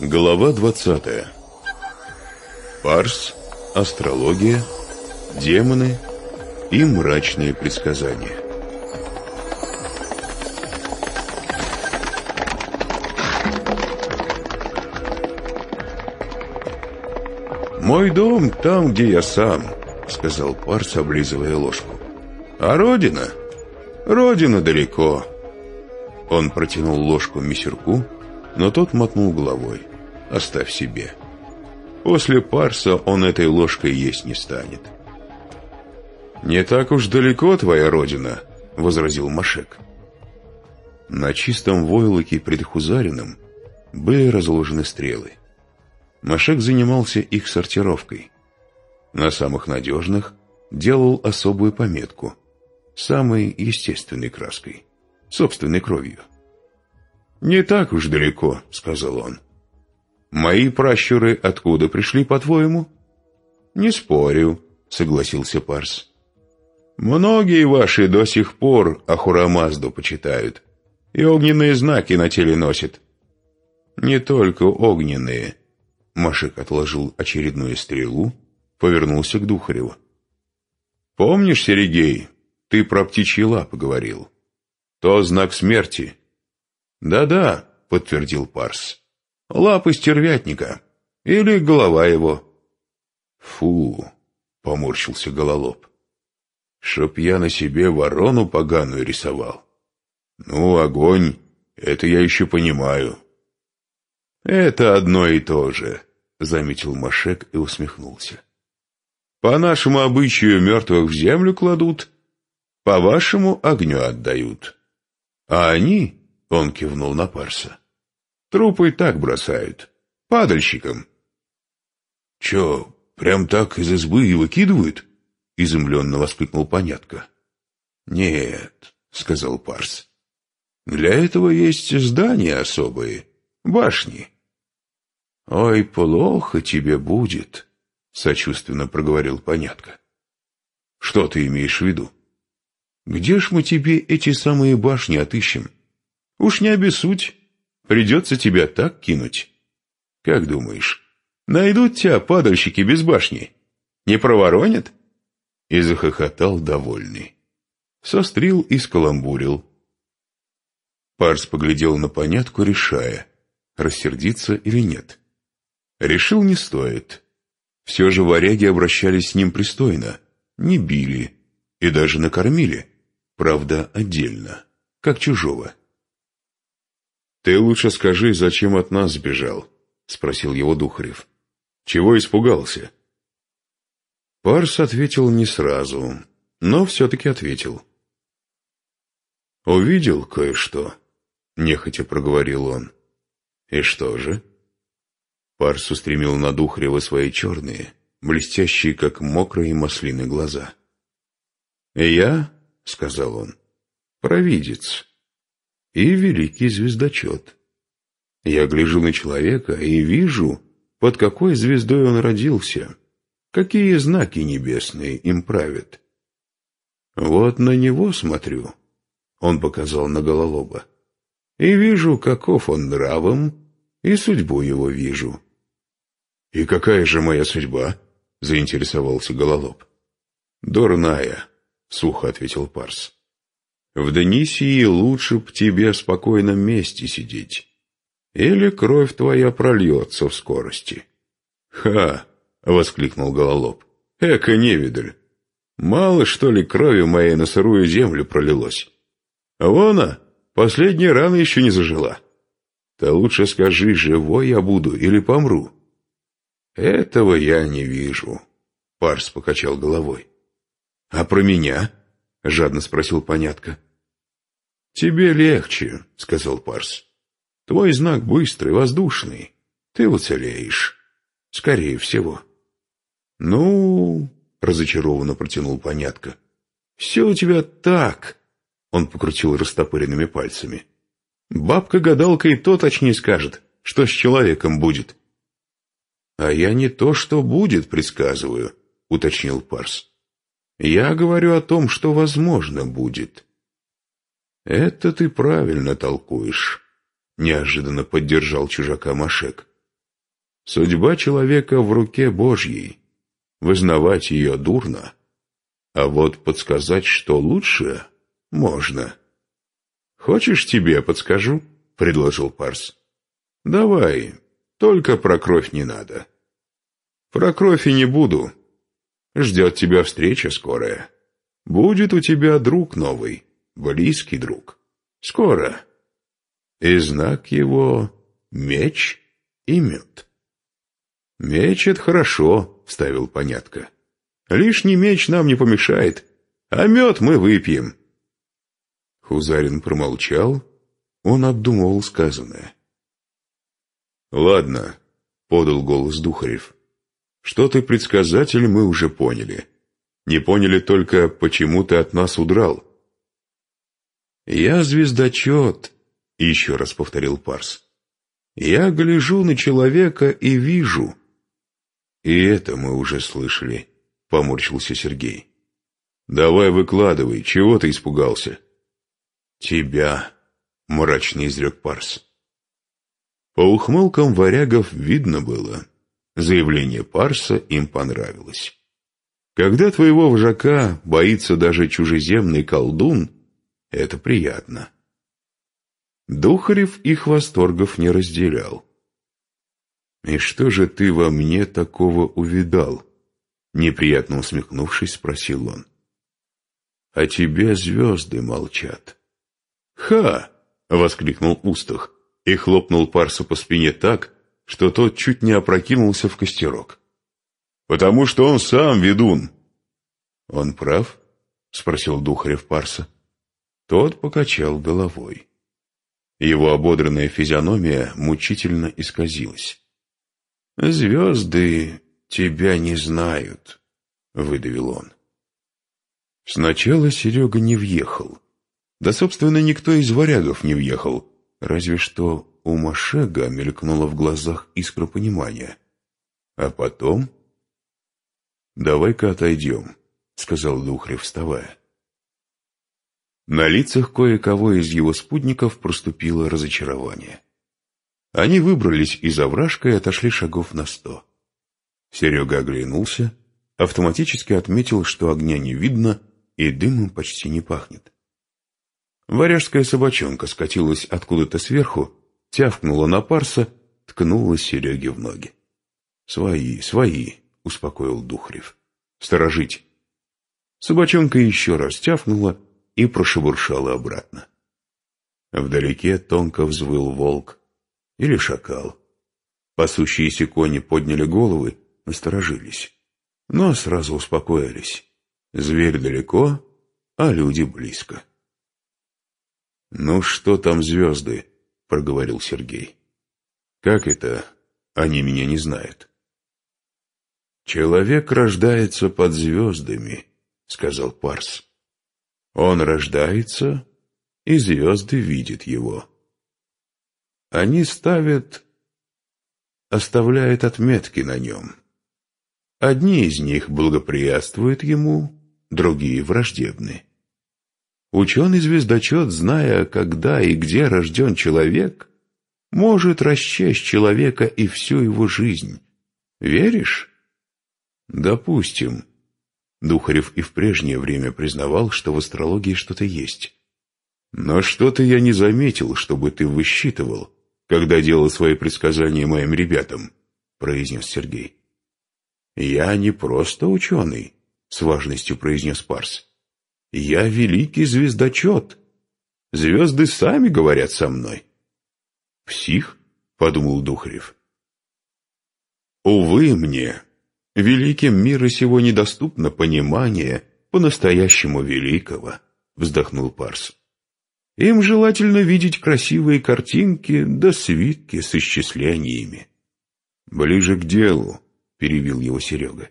Глава 20. Парс, астрология, демоны и мрачные предсказания. «Мой дом там, где я сам», — сказал Парс, облизывая ложку. «А родина? Родина далеко». Он протянул ложку Мисерку, но тот мотнул головой. «Оставь себе». После Парса он этой ложкой есть не станет. «Не так уж далеко твоя родина», — возразил Машек. На чистом войлоке пред Хузарином были разложены стрелы. Машек занимался их сортировкой. На самых надежных делал особую пометку, самой естественной краской, собственной кровью. «Не так уж далеко», — сказал он. «Мои пращуры откуда пришли, по-твоему?» «Не спорю», — согласился Парс. «Многие ваши до сих пор Ахурамазду почитают и огненные знаки на теле носят». «Не только огненные», — Машек отложил очередную стрелу, повернулся к Духареву. «Помнишь, Серегей, ты про птичьи лапы говорил? То знак смерти, «Да-да», — подтвердил Парс. «Лапы стервятника. Или голова его». «Фу», — поморщился гололоб. «Чтоб я на себе ворону поганую рисовал. Ну, огонь, это я еще понимаю». «Это одно и то же», — заметил Машек и усмехнулся. «По нашему обычаю мертвых в землю кладут, по-вашему огню отдают. А они он кивнул на Парса. Трупы так бросают. Падальщикам. Че, прям так из избы и выкидывают? Изумленно воскликнул понятка. Нет, сказал Парс. Для этого есть здания особые, башни. Ой, плохо тебе будет, сочувственно проговорил понятка. Что ты имеешь в виду? Где ж мы тебе эти самые башни отыщем? Уж не обессудь, придется тебя так кинуть. Как думаешь, найдут тебя падальщики без башни? Не проворонят?» И захохотал довольный. Сострил и скаламбурил. Парс поглядел на понятку, решая, рассердиться или нет. Решил не стоит. Все же варяги обращались с ним пристойно, не били и даже накормили, правда, отдельно, как чужого. «Ты лучше скажи, зачем от нас сбежал?» — спросил его Духарев. «Чего испугался?» Парс ответил не сразу, но все-таки ответил. «Увидел кое-что», — нехотя проговорил он. «И что же?» Парс устремил на Духарева свои черные, блестящие, как мокрые маслины глаза. «Я», — сказал он, — «провидец» и великий звездочет. Я гляжу на человека и вижу, под какой звездой он родился, какие знаки небесные им правят. Вот на него смотрю, он показал на гололоба, и вижу, каков он нравом, и судьбу его вижу. «И какая же моя судьба?» — заинтересовался гололоб. «Дурная», — сухо ответил Парс. В Денисии лучше б тебе в спокойном месте сидеть. Или кровь твоя прольется в скорости. «Ха!» — воскликнул Гололоб. «Эка невидаль! Мало, что ли, крови моей на сырую землю пролилось? Вона, последняя рана еще не зажила. Да лучше скажи, живой я буду или помру?» «Этого я не вижу», — Парс покачал головой. «А про меня?» — жадно спросил понятка. «Тебе легче», — сказал Парс. «Твой знак быстрый, воздушный. Ты уцелеешь. Скорее всего». «Ну...» — разочарованно протянул понятка. «Все у тебя так...» — он покрутил растопыренными пальцами. «Бабка-гадалка и то точнее скажет, что с человеком будет». «А я не то, что будет, предсказываю», — уточнил Парс. «Я говорю о том, что возможно будет». «Это ты правильно толкуешь», — неожиданно поддержал чужака Машек. Судьба человека в руке Божьей. Вызнавать ее дурно, а вот подсказать, что лучше, можно. «Хочешь, тебе подскажу?» — предложил Парс. «Давай, только про кровь не надо». «Про кровь и не буду. Ждет тебя встреча скорая. Будет у тебя друг новый, близкий друг. Скоро. И знак его — меч и мед». «Меч — это хорошо», — вставил понятко. «Лишний меч нам не помешает, а мед мы выпьем». Хузарин промолчал, он обдумывал сказанное. «Ладно», — подал голос Духарев. «Что ты предсказатель, мы уже поняли. Не поняли только, почему ты от нас удрал». «Я звездочет», — еще раз повторил Парс. «Я гляжу на человека и вижу». «И это мы уже слышали», — поморщился Сергей. «Давай выкладывай, чего ты испугался?» «Тебя», — мрачно изрек Парс. По ухмылкам варягов видно было. Заявление Парса им понравилось. Когда твоего вожака боится даже чужеземный колдун, это приятно. Духарев их восторгов не разделял. «И что же ты во мне такого увидал?» Неприятно усмехнувшись, спросил он. «А тебе звезды молчат». «Ха!» — воскликнул Устах и хлопнул Парсу по спине так, что тот чуть не опрокинулся в костерок. «Потому что он сам ведун». «Он прав?» — спросил Духарев Парса. Тот покачал головой. Его ободранная физиономия мучительно исказилась. «Звезды тебя не знают», — выдавил он. Сначала Серега не въехал. Да, собственно, никто из варягов не въехал, разве что у Машега мелькнула в глазах искра понимания. А потом... «Давай-ка отойдем», — сказал Духрев, вставая. На лицах кое-кого из его спутников проступило разочарование. Они выбрались из овражка и отошли шагов на сто. Серега оглянулся, автоматически отметил, что огня не видно и дымом почти не пахнет. Варяжская собачонка скатилась откуда-то сверху, тявкнула на парса, ткнула Сереге в ноги. «Свои, свои», — успокоил Духрев. «Сторожить». Собачонка еще раз тявкнула и прошебуршала обратно. Вдалеке тонко взвыл волк или шакал. Пасущиеся кони подняли головы, насторожились, но сразу успокоились. Зверь далеко, а люди близко. «Ну что там звезды?» — проговорил Сергей. «Как это? Они меня не знают». «Человек рождается под звездами», — сказал Парс. «Он рождается, и звезды видят его. Они ставят, оставляют отметки на нем. Одни из них благоприятствуют ему, другие враждебны. Ученый-звездочет, зная, когда и где рожден человек, может расчесть человека и всю его жизнь. Веришь? Допустим. Духарев и в прежнее время признавал, что в астрологии что-то есть. Но что-то я не заметил, чтобы ты высчитывал, когда делал свои предсказания моим ребятам, произнес Сергей. Я не просто ученый, с важностью произнес Парс. Я великий звездочет. Звезды сами говорят со мной. Псих, подумал Духарев. Увы мне, великим мира сего недоступно понимание по-настоящему великого, вздохнул Парс. Им желательно видеть красивые картинки да свитки с исчислениями. Ближе к делу, перебил его Серега.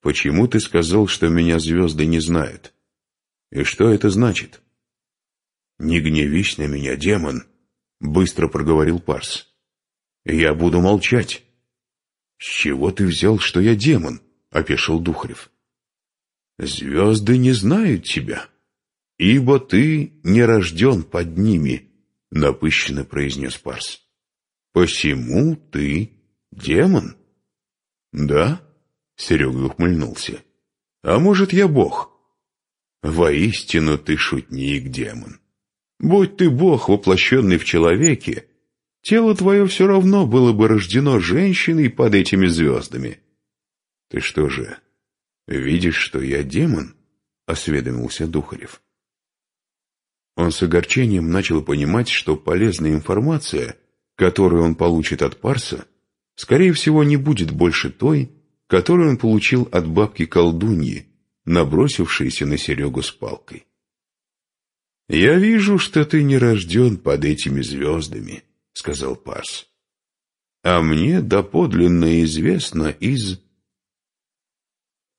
Почему ты сказал, что меня звезды не знают? И что это значит? «Не гневись на меня, демон», — быстро проговорил Парс. «Я буду молчать». «С чего ты взял, что я демон?» — опешил Духарев. «Звезды не знают тебя, ибо ты не рожден под ними», — напыщенно произнес Парс. «Посему ты Демон? Да? Серега ухмыльнулся. А может, я бог? Воистину ты шутник, демон. Будь ты бог, воплощенный в человеке, тело твое все равно было бы рождено женщиной под этими звездами. Ты что же, видишь, что я демон? Осведомился Духарев. Он с огорчением начал понимать, что полезная информация, которую он получит от Парса, скорее всего, не будет больше той, которую он получил от бабки-колдуньи, набросившейся на Серегу с палкой. «Я вижу, что ты не рожден под этими звездами», — сказал Парс. «А мне доподлинно известно из...»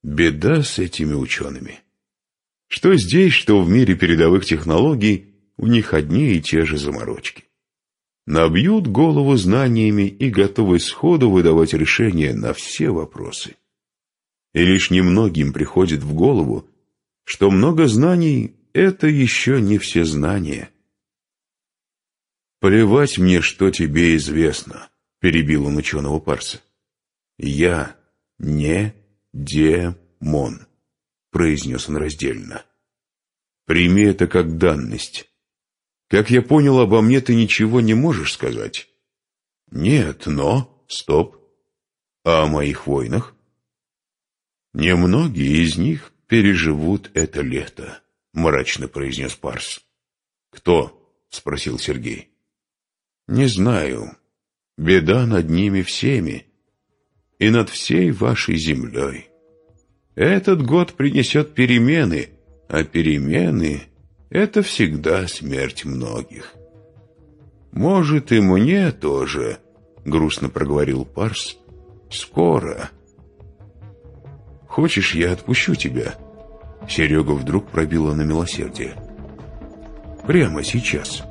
Беда с этими учеными. Что здесь, что в мире передовых технологий, у них одни и те же заморочки. Набьют голову знаниями и готовы сходу выдавать решения на все вопросы. И лишь немногим приходит в голову, что много знаний — это еще не все знания. «Плевать мне, что тебе известно», — перебил он ученого Парса. «Я не демон» произнес он раздельно. «Прими это как данность. Как я понял, обо мне ты ничего не можешь сказать?» «Нет, но...» «Стоп. А о моих войнах?» «Немногие из них переживут это лето», — мрачно произнес Парс. «Кто?» — спросил Сергей. «Не знаю. Беда над ними всеми и над всей вашей землей». Этот год принесет перемены, а перемены — это всегда смерть многих. «Может, и мне тоже», — грустно проговорил Парс, — «скоро». «Хочешь, я отпущу тебя?» Серега вдруг пробила на милосердие. «Прямо сейчас».